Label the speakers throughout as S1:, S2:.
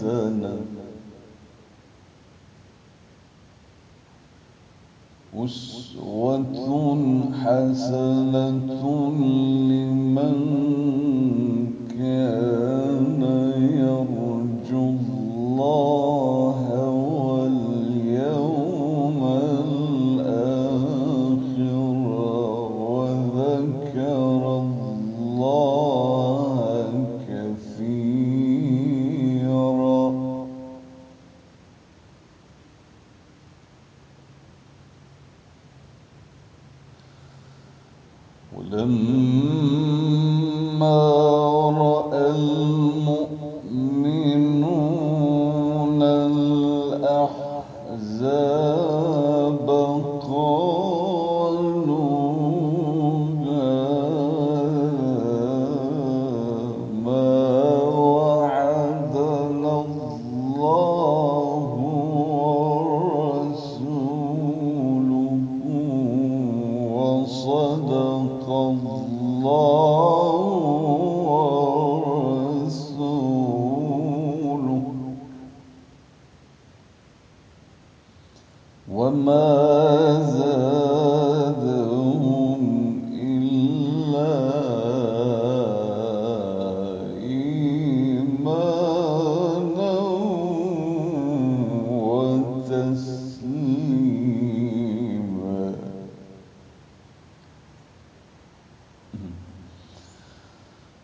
S1: حسنة أسوة حسنة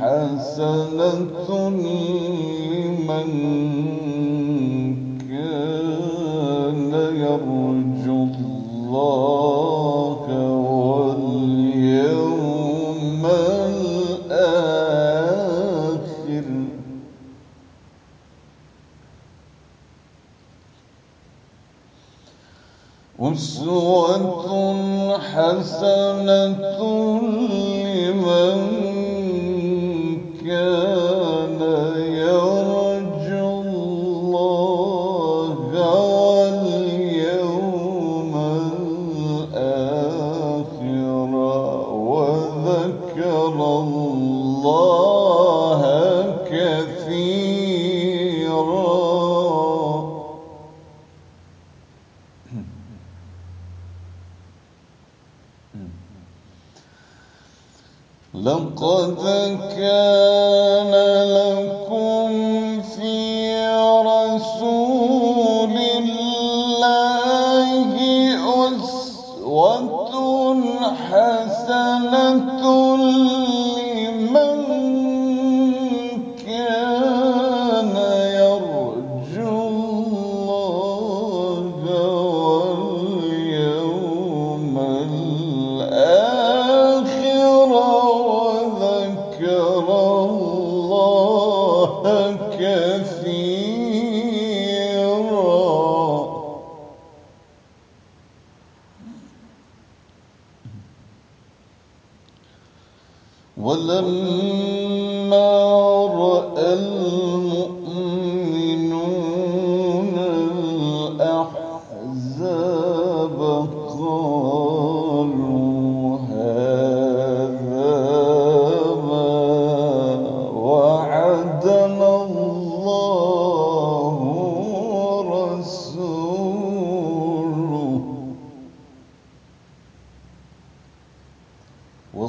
S1: حسنة لمن كان يرجو الله واليوم الآخر. أسوة حسنة لمن لقد كان لكم ولما رأى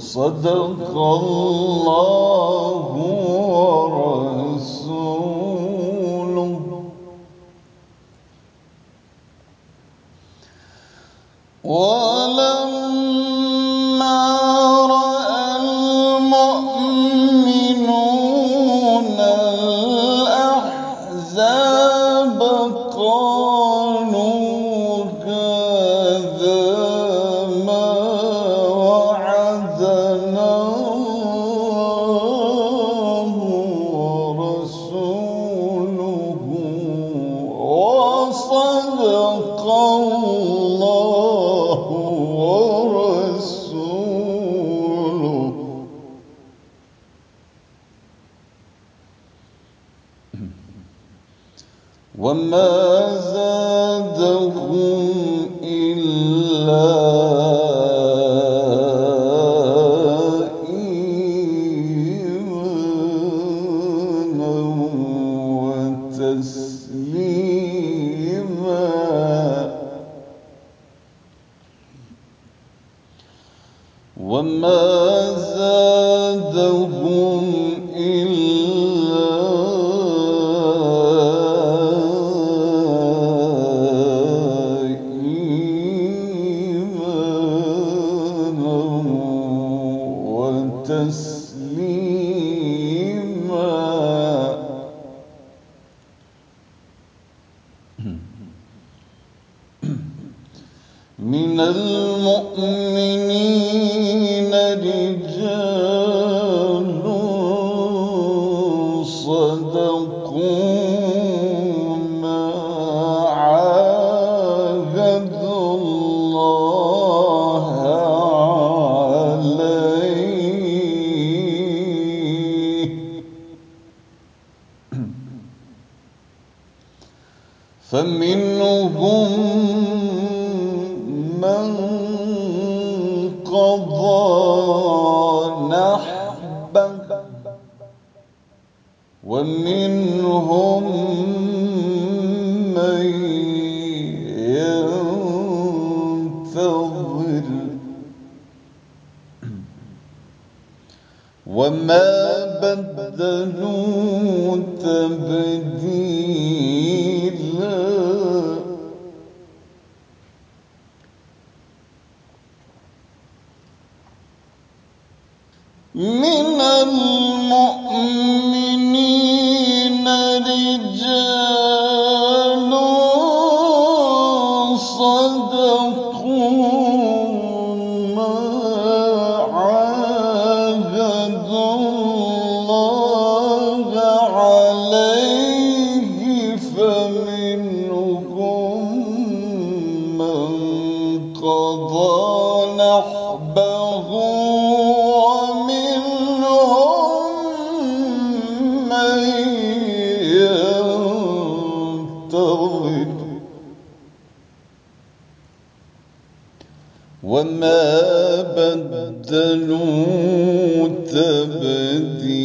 S1: صدق الله ورسوله. ولما رأى المؤمنون الأحزاب قالوا وما زادهم إلا إيمانا وتسليما وما زادهم إلا من المؤمنين رجال عليه. فمنهم من قضى نحبه ومنهم من ينتظر وما بدلوا تبديلا وما بدلوا تبديلا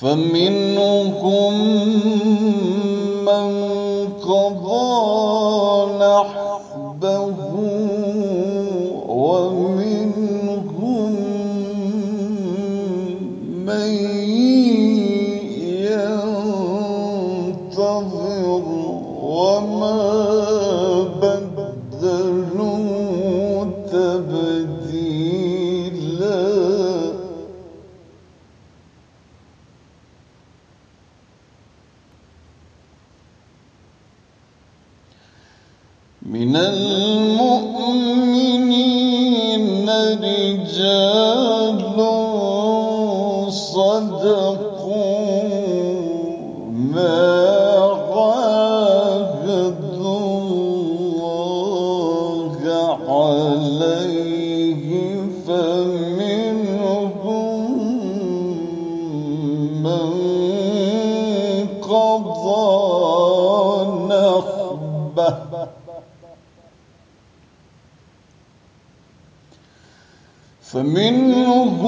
S1: فمنهم من قضى نحبه من المؤمنين. فمنهم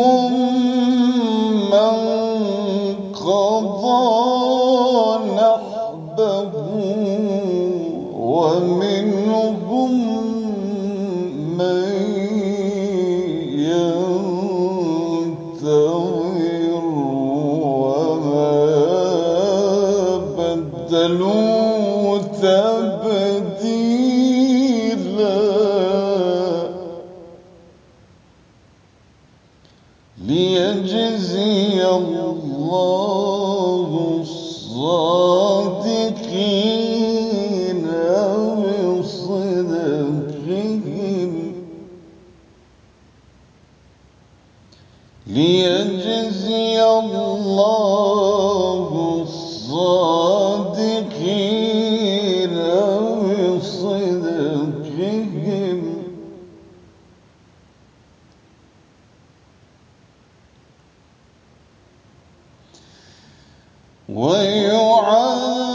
S1: ويعذب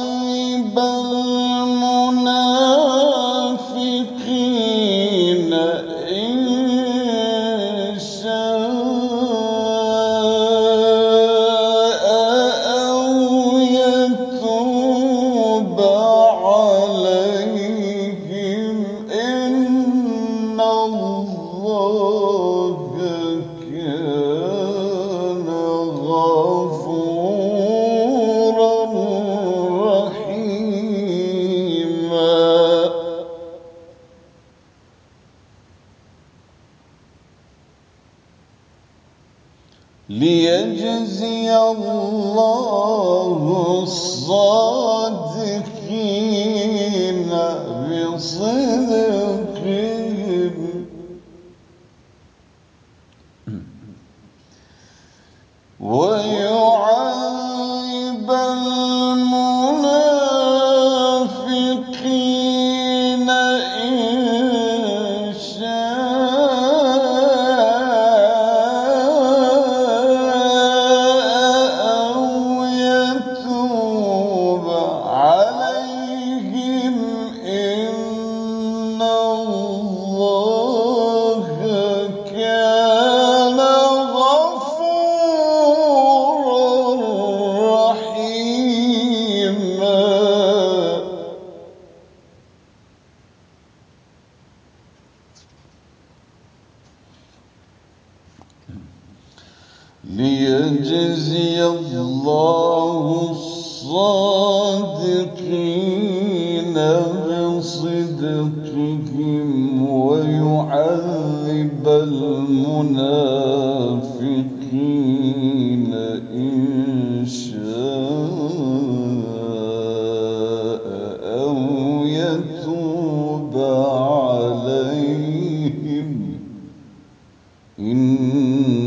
S1: المنافقين إن شاء أو يتوب عليهم. إن الله كان بصدقهم ليجزي الله الصادقين بصدقهم ويعذب المنافقين إن شاء أو يتوب عليهم إن